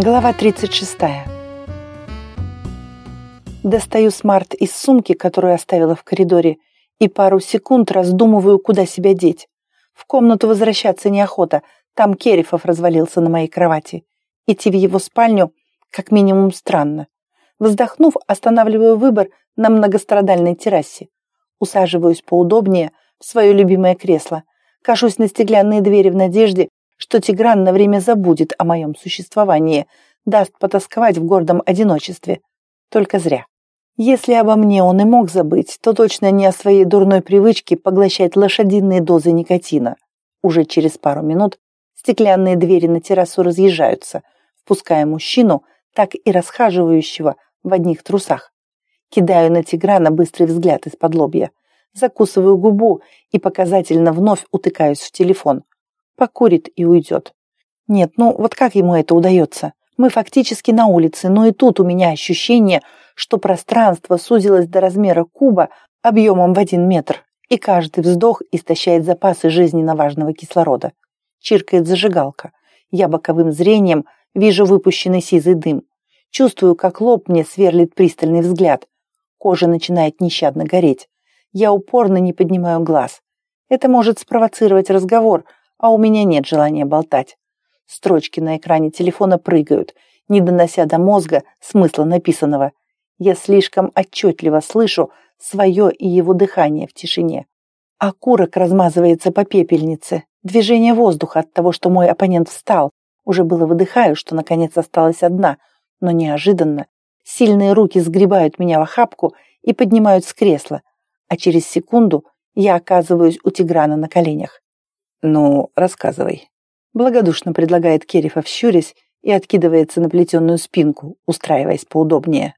Глава 36. Достаю смарт из сумки, которую оставила в коридоре, и пару секунд раздумываю, куда себя деть. В комнату возвращаться неохота, там Керифов развалился на моей кровати. Идти в его спальню как минимум странно. Вздохнув, останавливаю выбор на многострадальной террасе. Усаживаюсь поудобнее в свое любимое кресло. Кашусь на стеклянные двери в надежде, что Тигран на время забудет о моем существовании, даст потасковать в гордом одиночестве. Только зря. Если обо мне он и мог забыть, то точно не о своей дурной привычке поглощать лошадиные дозы никотина. Уже через пару минут стеклянные двери на террасу разъезжаются, впуская мужчину, так и расхаживающего в одних трусах. Кидаю на Тиграна быстрый взгляд из-под лобья. Закусываю губу и показательно вновь утыкаюсь в телефон покурит и уйдет. Нет, ну вот как ему это удается? Мы фактически на улице, но и тут у меня ощущение, что пространство сузилось до размера куба объемом в один метр, и каждый вздох истощает запасы жизненно важного кислорода. Чиркает зажигалка. Я боковым зрением вижу выпущенный сизый дым. Чувствую, как лоб мне сверлит пристальный взгляд. Кожа начинает нещадно гореть. Я упорно не поднимаю глаз. Это может спровоцировать разговор, а у меня нет желания болтать. Строчки на экране телефона прыгают, не донося до мозга смысла написанного. Я слишком отчетливо слышу свое и его дыхание в тишине. Окурок размазывается по пепельнице. Движение воздуха от того, что мой оппонент встал. Уже было выдыхаю, что наконец осталась одна, но неожиданно сильные руки сгребают меня в охапку и поднимают с кресла, а через секунду я оказываюсь у Тиграна на коленях. «Ну, рассказывай», — благодушно предлагает Керифов, щурясь и откидывается на плетеную спинку, устраиваясь поудобнее.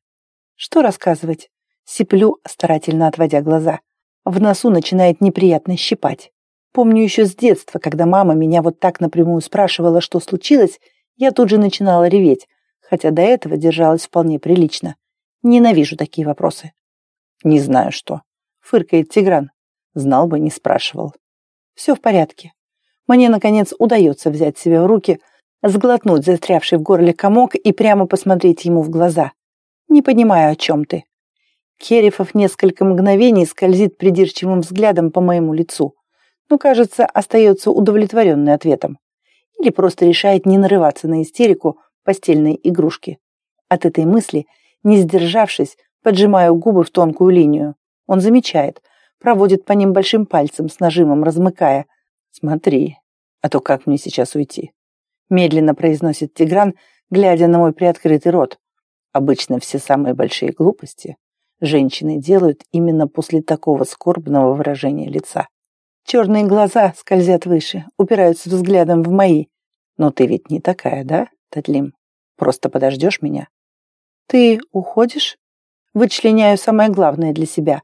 «Что рассказывать?» Сиплю, старательно отводя глаза. В носу начинает неприятно щипать. Помню еще с детства, когда мама меня вот так напрямую спрашивала, что случилось, я тут же начинала реветь, хотя до этого держалась вполне прилично. Ненавижу такие вопросы. «Не знаю что», — фыркает Тигран. Знал бы, не спрашивал. Все в порядке. Мне, наконец, удается взять себя в руки, сглотнуть застрявший в горле комок и прямо посмотреть ему в глаза. Не понимаю, о чем ты. Керифов несколько мгновений скользит придирчивым взглядом по моему лицу, но, кажется, остается удовлетворенный ответом. Или просто решает не нарываться на истерику постельной игрушки. От этой мысли, не сдержавшись, поджимаю губы в тонкую линию. Он замечает, проводит по ним большим пальцем с нажимом, размыкая. «Смотри, а то как мне сейчас уйти?» Медленно произносит Тигран, глядя на мой приоткрытый рот. Обычно все самые большие глупости женщины делают именно после такого скорбного выражения лица. Черные глаза скользят выше, упираются взглядом в мои. Но ты ведь не такая, да, Татлим? Просто подождешь меня? Ты уходишь? Вычленяю самое главное для себя.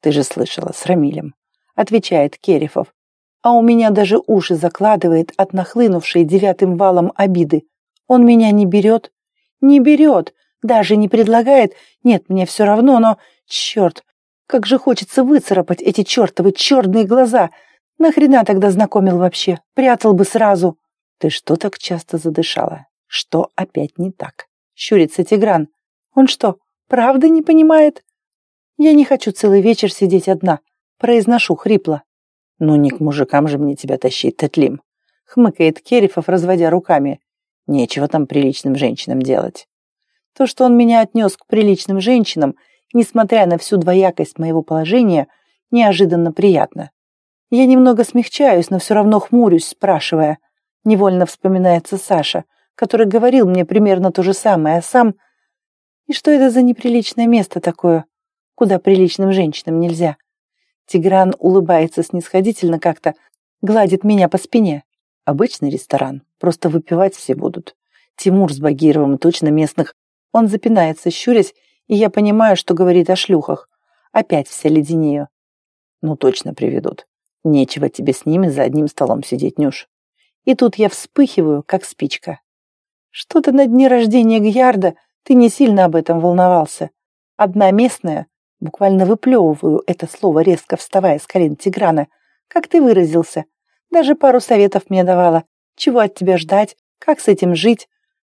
Ты же слышала, с Рамилем. Отвечает Керифов. А у меня даже уши закладывает от нахлынувшей девятым валом обиды. Он меня не берет? Не берет. Даже не предлагает. Нет, мне все равно, но... Черт, как же хочется выцарапать эти чертовы черные глаза. Нахрена тогда знакомил вообще? Прятал бы сразу. Ты что так часто задышала? Что опять не так? Щурится Тигран. Он что, правда не понимает? Я не хочу целый вечер сидеть одна. Произношу хрипло. Ну не к мужикам же мне тебя тащить, Тетлим. Хмыкает Керифов, разводя руками. Нечего там приличным женщинам делать. То, что он меня отнес к приличным женщинам, несмотря на всю двоякость моего положения, неожиданно приятно. Я немного смягчаюсь, но все равно хмурюсь, спрашивая. Невольно вспоминается Саша, который говорил мне примерно то же самое, а сам... И что это за неприличное место такое? Куда приличным женщинам нельзя. Тигран улыбается снисходительно как-то, гладит меня по спине. Обычный ресторан, просто выпивать все будут. Тимур с Багировым точно местных. Он запинается, щурясь, и я понимаю, что говорит о шлюхах. Опять вся леденею. Ну точно приведут. Нечего тебе с ними за одним столом сидеть, Нюш. И тут я вспыхиваю, как спичка. Что-то на дне рождения Гьярда ты не сильно об этом волновался. Одна местная Буквально выплевываю это слово, резко вставая с колен Тиграна. Как ты выразился? Даже пару советов мне давала. Чего от тебя ждать? Как с этим жить?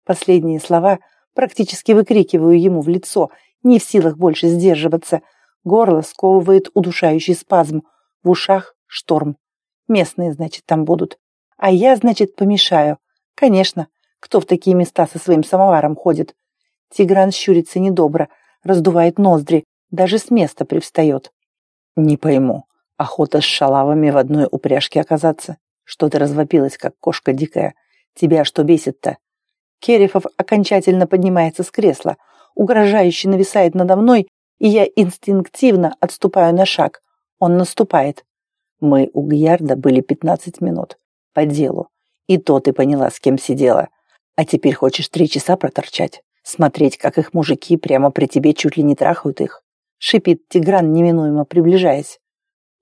Последние слова практически выкрикиваю ему в лицо, не в силах больше сдерживаться. Горло сковывает удушающий спазм, в ушах шторм. Местные, значит, там будут. А я, значит, помешаю. Конечно, кто в такие места со своим самоваром ходит? Тигран щурится недобро, раздувает ноздри, даже с места привстает. Не пойму, охота с шалавами в одной упряжке оказаться? Что ты развопилась, как кошка дикая? Тебя что бесит-то? Керифов окончательно поднимается с кресла, угрожающе нависает надо мной, и я инстинктивно отступаю на шаг. Он наступает. Мы у Гьярда были пятнадцать минут. По делу. И то ты поняла, с кем сидела. А теперь хочешь три часа проторчать? Смотреть, как их мужики прямо при тебе чуть ли не трахают их? Шипит Тигран, неминуемо приближаясь.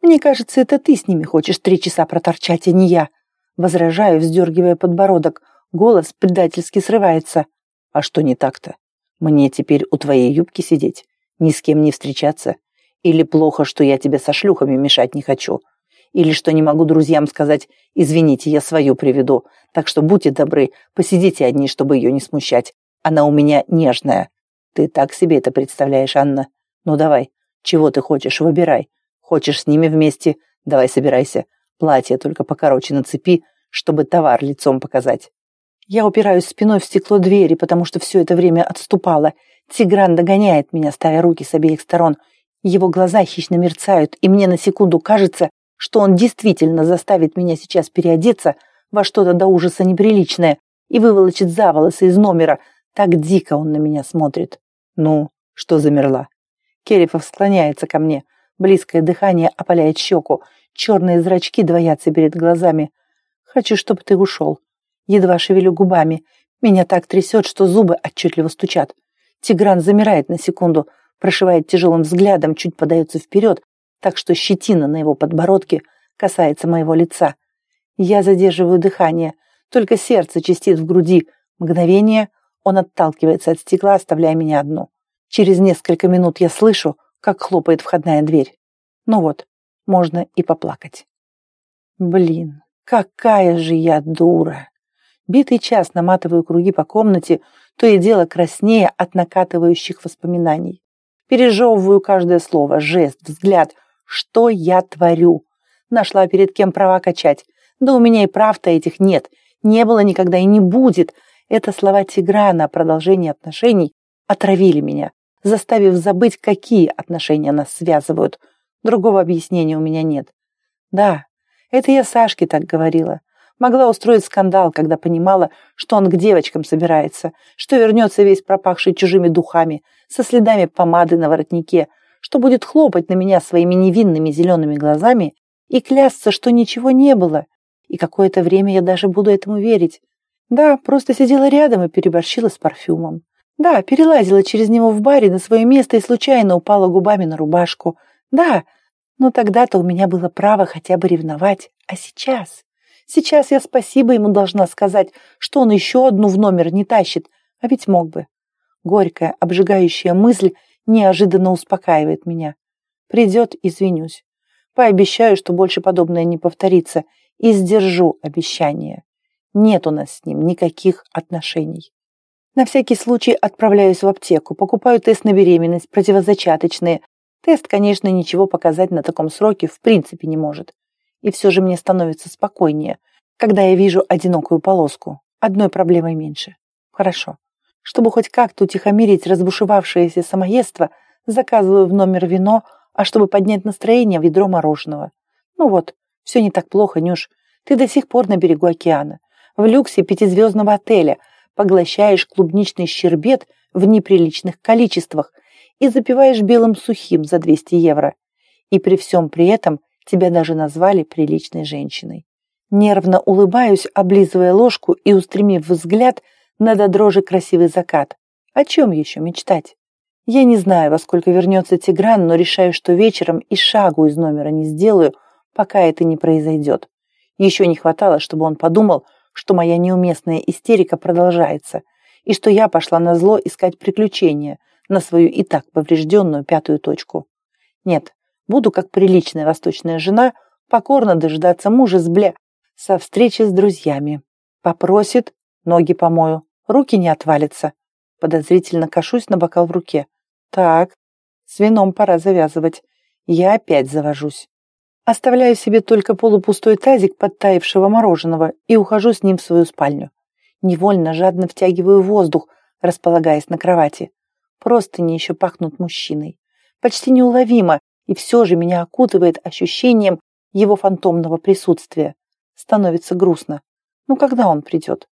Мне кажется, это ты с ними хочешь три часа проторчать, а не я. Возражаю, вздергивая подбородок. Голос предательски срывается. А что не так-то? Мне теперь у твоей юбки сидеть? Ни с кем не встречаться? Или плохо, что я тебе со шлюхами мешать не хочу? Или что не могу друзьям сказать «Извините, я свою приведу». Так что будьте добры, посидите одни, чтобы ее не смущать. Она у меня нежная. Ты так себе это представляешь, Анна? Ну давай, чего ты хочешь, выбирай. Хочешь с ними вместе? Давай собирайся. Платье только покороче нацепи, чтобы товар лицом показать. Я упираюсь спиной в стекло двери, потому что все это время отступала. Тигран догоняет меня, ставя руки с обеих сторон. Его глаза хищно мерцают, и мне на секунду кажется, что он действительно заставит меня сейчас переодеться во что-то до ужаса неприличное и выволочит за волосы из номера. Так дико он на меня смотрит. Ну, что замерла? Керифов склоняется ко мне. Близкое дыхание опаляет щеку. Черные зрачки двоятся перед глазами. Хочу, чтобы ты ушел. Едва шевелю губами. Меня так трясет, что зубы отчетливо стучат. Тигран замирает на секунду, прошивает тяжелым взглядом, чуть подается вперед, так что щетина на его подбородке касается моего лица. Я задерживаю дыхание, только сердце чистит в груди. Мгновение он отталкивается от стекла, оставляя меня одну. Через несколько минут я слышу, как хлопает входная дверь. Ну вот, можно и поплакать. Блин, какая же я дура! Битый час наматываю круги по комнате, то и дело краснее от накатывающих воспоминаний. Пережевываю каждое слово, жест, взгляд. Что я творю? Нашла перед кем права качать. Да у меня и прав-то этих нет. Не было никогда и не будет. Это слова Тиграна о продолжении отношений отравили меня заставив забыть, какие отношения нас связывают. Другого объяснения у меня нет. Да, это я Сашке так говорила. Могла устроить скандал, когда понимала, что он к девочкам собирается, что вернется весь пропахший чужими духами, со следами помады на воротнике, что будет хлопать на меня своими невинными зелеными глазами и клясться, что ничего не было. И какое-то время я даже буду этому верить. Да, просто сидела рядом и переборщила с парфюмом. Да, перелазила через него в баре на свое место и случайно упала губами на рубашку. Да, но тогда-то у меня было право хотя бы ревновать. А сейчас? Сейчас я спасибо ему должна сказать, что он еще одну в номер не тащит, а ведь мог бы. Горькая, обжигающая мысль неожиданно успокаивает меня. Придет, извинюсь. Пообещаю, что больше подобное не повторится, и сдержу обещание. Нет у нас с ним никаких отношений. На всякий случай отправляюсь в аптеку, покупаю тест на беременность, противозачаточные. Тест, конечно, ничего показать на таком сроке в принципе не может. И все же мне становится спокойнее, когда я вижу одинокую полоску. Одной проблемой меньше. Хорошо. Чтобы хоть как-то утихомирить разбушевавшееся самоедство, заказываю в номер вино, а чтобы поднять настроение, ведро мороженого. Ну вот, все не так плохо, Нюш. Ты до сих пор на берегу океана. В люксе пятизвездного отеля – поглощаешь клубничный щербет в неприличных количествах и запиваешь белым сухим за 200 евро. И при всем при этом тебя даже назвали приличной женщиной. Нервно улыбаюсь, облизывая ложку и устремив взгляд на до красивый закат. О чем еще мечтать? Я не знаю, во сколько вернется Тигран, но решаю, что вечером и шагу из номера не сделаю, пока это не произойдет. Еще не хватало, чтобы он подумал, что моя неуместная истерика продолжается, и что я пошла на зло искать приключения на свою и так поврежденную пятую точку. Нет, буду как приличная восточная жена покорно дожидаться мужа с бля со встречи с друзьями. Попросит, ноги помою, Руки не отвалятся. Подозрительно кашусь на бокал в руке. Так, с вином пора завязывать. Я опять завожусь. Оставляю себе только полупустой тазик подтаявшего мороженого и ухожу с ним в свою спальню. Невольно жадно втягиваю воздух, располагаясь на кровати. Просто не еще пахнут мужчиной. Почти неуловимо, и все же меня окутывает ощущением его фантомного присутствия. Становится грустно. Ну когда он придет?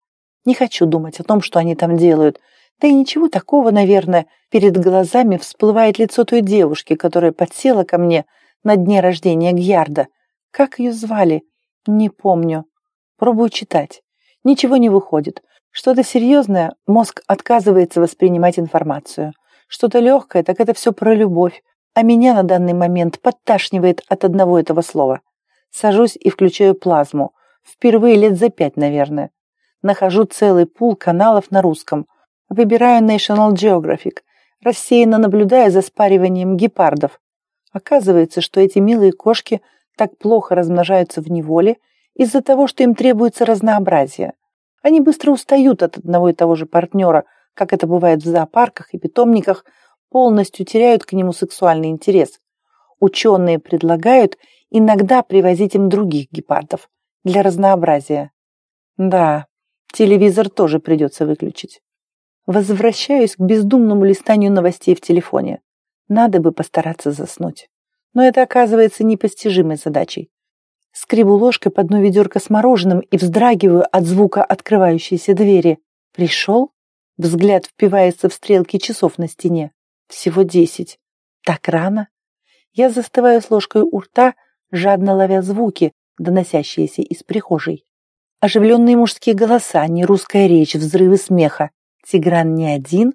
Не хочу думать о том, что они там делают. Да и ничего такого, наверное. Перед глазами всплывает лицо той девушки, которая подсела ко мне, на дне рождения Гьярда. Как ее звали? Не помню. Пробую читать. Ничего не выходит. Что-то серьезное, мозг отказывается воспринимать информацию. Что-то легкое, так это все про любовь. А меня на данный момент подташнивает от одного этого слова. Сажусь и включаю плазму. Впервые лет за пять, наверное. Нахожу целый пул каналов на русском. Выбираю National Geographic, рассеянно наблюдая за спариванием гепардов. Оказывается, что эти милые кошки так плохо размножаются в неволе из-за того, что им требуется разнообразие. Они быстро устают от одного и того же партнера, как это бывает в зоопарках и питомниках, полностью теряют к нему сексуальный интерес. Ученые предлагают иногда привозить им других гепардов для разнообразия. Да, телевизор тоже придется выключить. Возвращаюсь к бездумному листанию новостей в телефоне. Надо бы постараться заснуть. Но это оказывается непостижимой задачей. Скребу ложкой по дну ведерка с мороженым и вздрагиваю от звука открывающейся двери. Пришел? Взгляд впивается в стрелки часов на стене. Всего десять. Так рано? Я застываю с ложкой у рта, жадно ловя звуки, доносящиеся из прихожей. Оживленные мужские голоса, не русская речь, взрывы смеха. Тигран не один.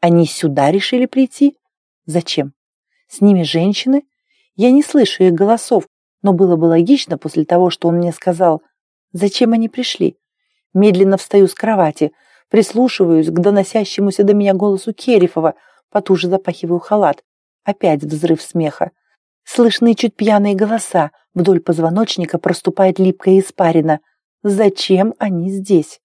Они сюда решили прийти? Зачем? С ними женщины? Я не слышу их голосов, но было бы логично после того, что он мне сказал. Зачем они пришли? Медленно встаю с кровати, прислушиваюсь к доносящемуся до меня голосу Керифова, потуже запахиваю халат. Опять взрыв смеха. Слышны чуть пьяные голоса, вдоль позвоночника проступает липкая испарина. Зачем они здесь?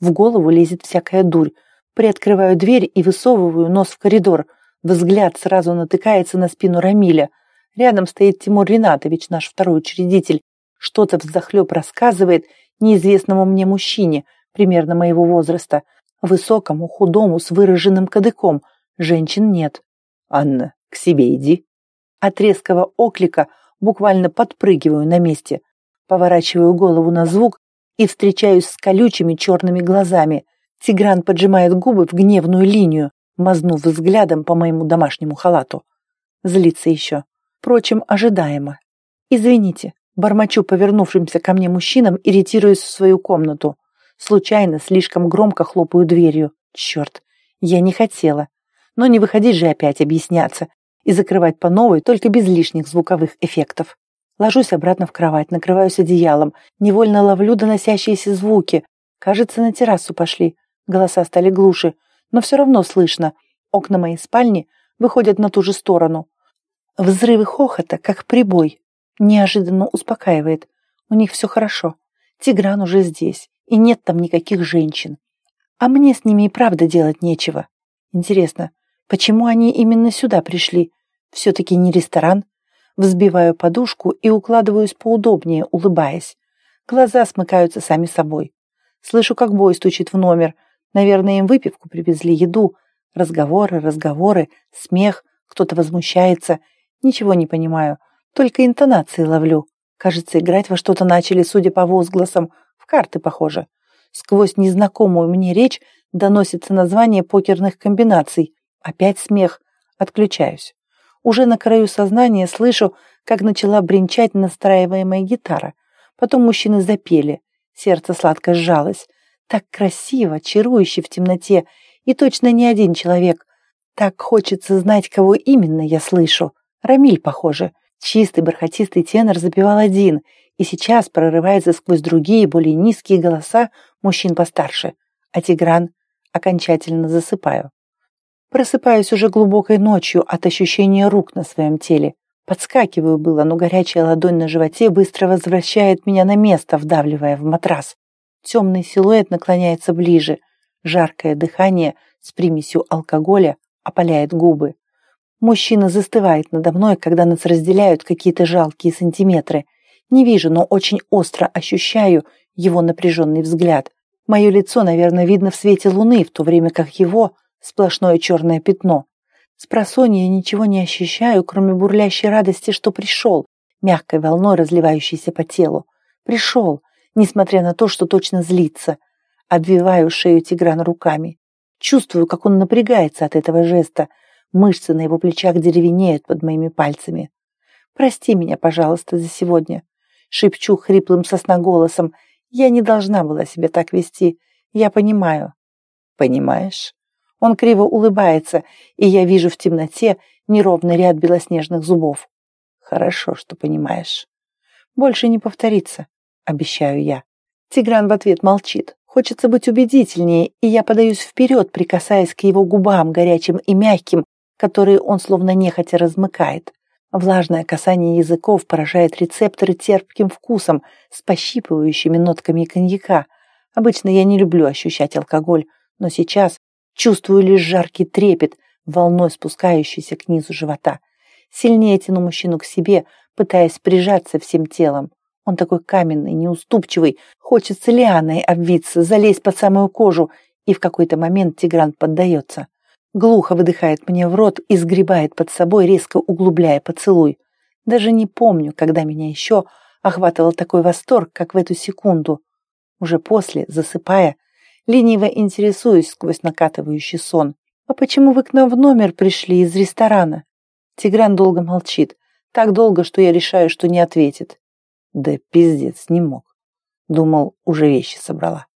В голову лезет всякая дурь. Приоткрываю дверь и высовываю нос в коридор – Взгляд сразу натыкается на спину Рамиля. Рядом стоит Тимур Ринатович, наш второй учредитель. Что-то взахлеб рассказывает неизвестному мне мужчине, примерно моего возраста. Высокому, худому, с выраженным кадыком. Женщин нет. «Анна, к себе иди». От резкого оклика буквально подпрыгиваю на месте. Поворачиваю голову на звук и встречаюсь с колючими черными глазами. Тигран поджимает губы в гневную линию мазнув взглядом по моему домашнему халату. Злится еще. Впрочем, ожидаемо. «Извините», бормочу повернувшимся ко мне мужчинам, иритируясь в свою комнату. Случайно слишком громко хлопаю дверью. Черт, я не хотела. Но не выходить же опять объясняться и закрывать по новой, только без лишних звуковых эффектов. Ложусь обратно в кровать, накрываюсь одеялом, невольно ловлю доносящиеся звуки. Кажется, на террасу пошли. Голоса стали глуше но все равно слышно. Окна моей спальни выходят на ту же сторону. Взрывы хохота, как прибой, неожиданно успокаивает. У них все хорошо. Тигран уже здесь, и нет там никаких женщин. А мне с ними и правда делать нечего. Интересно, почему они именно сюда пришли? Все-таки не ресторан. Взбиваю подушку и укладываюсь поудобнее, улыбаясь. Глаза смыкаются сами собой. Слышу, как бой стучит в номер, Наверное, им выпивку привезли, еду. Разговоры, разговоры, смех, кто-то возмущается. Ничего не понимаю, только интонации ловлю. Кажется, играть во что-то начали, судя по возгласам, в карты похоже. Сквозь незнакомую мне речь доносится название покерных комбинаций. Опять смех. Отключаюсь. Уже на краю сознания слышу, как начала бренчать настраиваемая гитара. Потом мужчины запели. Сердце сладко сжалось. Так красиво, чарующе в темноте, и точно не один человек. Так хочется знать, кого именно я слышу. Рамиль, похоже. Чистый бархатистый тенор запевал один, и сейчас прорывается сквозь другие, более низкие голоса мужчин постарше. А Тигран окончательно засыпаю. Просыпаюсь уже глубокой ночью от ощущения рук на своем теле. Подскакиваю было, но горячая ладонь на животе быстро возвращает меня на место, вдавливая в матрас. Темный силуэт наклоняется ближе. Жаркое дыхание с примесью алкоголя опаляет губы. Мужчина застывает надо мной, когда нас разделяют какие-то жалкие сантиметры. Не вижу, но очень остро ощущаю его напряженный взгляд. Мое лицо, наверное, видно в свете луны, в то время как его сплошное черное пятно. С просонья ничего не ощущаю, кроме бурлящей радости, что пришел, мягкой волной разливающейся по телу. Пришел, несмотря на то, что точно злится. Обвиваю шею Тиграна руками. Чувствую, как он напрягается от этого жеста, Мышцы на его плечах деревенеют под моими пальцами. «Прости меня, пожалуйста, за сегодня», — шепчу хриплым сосноголосом. «Я не должна была себя так вести. Я понимаю». «Понимаешь?» Он криво улыбается, и я вижу в темноте неровный ряд белоснежных зубов. «Хорошо, что понимаешь. Больше не повторится», — обещаю я. Тигран в ответ молчит. Хочется быть убедительнее, и я подаюсь вперед, прикасаясь к его губам, горячим и мягким, которые он словно нехотя размыкает. Влажное касание языков поражает рецепторы терпким вкусом с пощипывающими нотками коньяка. Обычно я не люблю ощущать алкоголь, но сейчас чувствую лишь жаркий трепет, волной спускающийся к низу живота. Сильнее тяну мужчину к себе, пытаясь прижаться всем телом. Он такой каменный, неуступчивый, хочется лианой обвиться, залезть под самую кожу, и в какой-то момент Тигран поддается. Глухо выдыхает мне в рот и сгребает под собой, резко углубляя поцелуй. Даже не помню, когда меня еще охватывал такой восторг, как в эту секунду. Уже после, засыпая, лениво интересуюсь сквозь накатывающий сон. «А почему вы к нам в номер пришли из ресторана?» Тигран долго молчит. Так долго, что я решаю, что не ответит. Да пиздец, не мог. Думал, уже вещи собрала.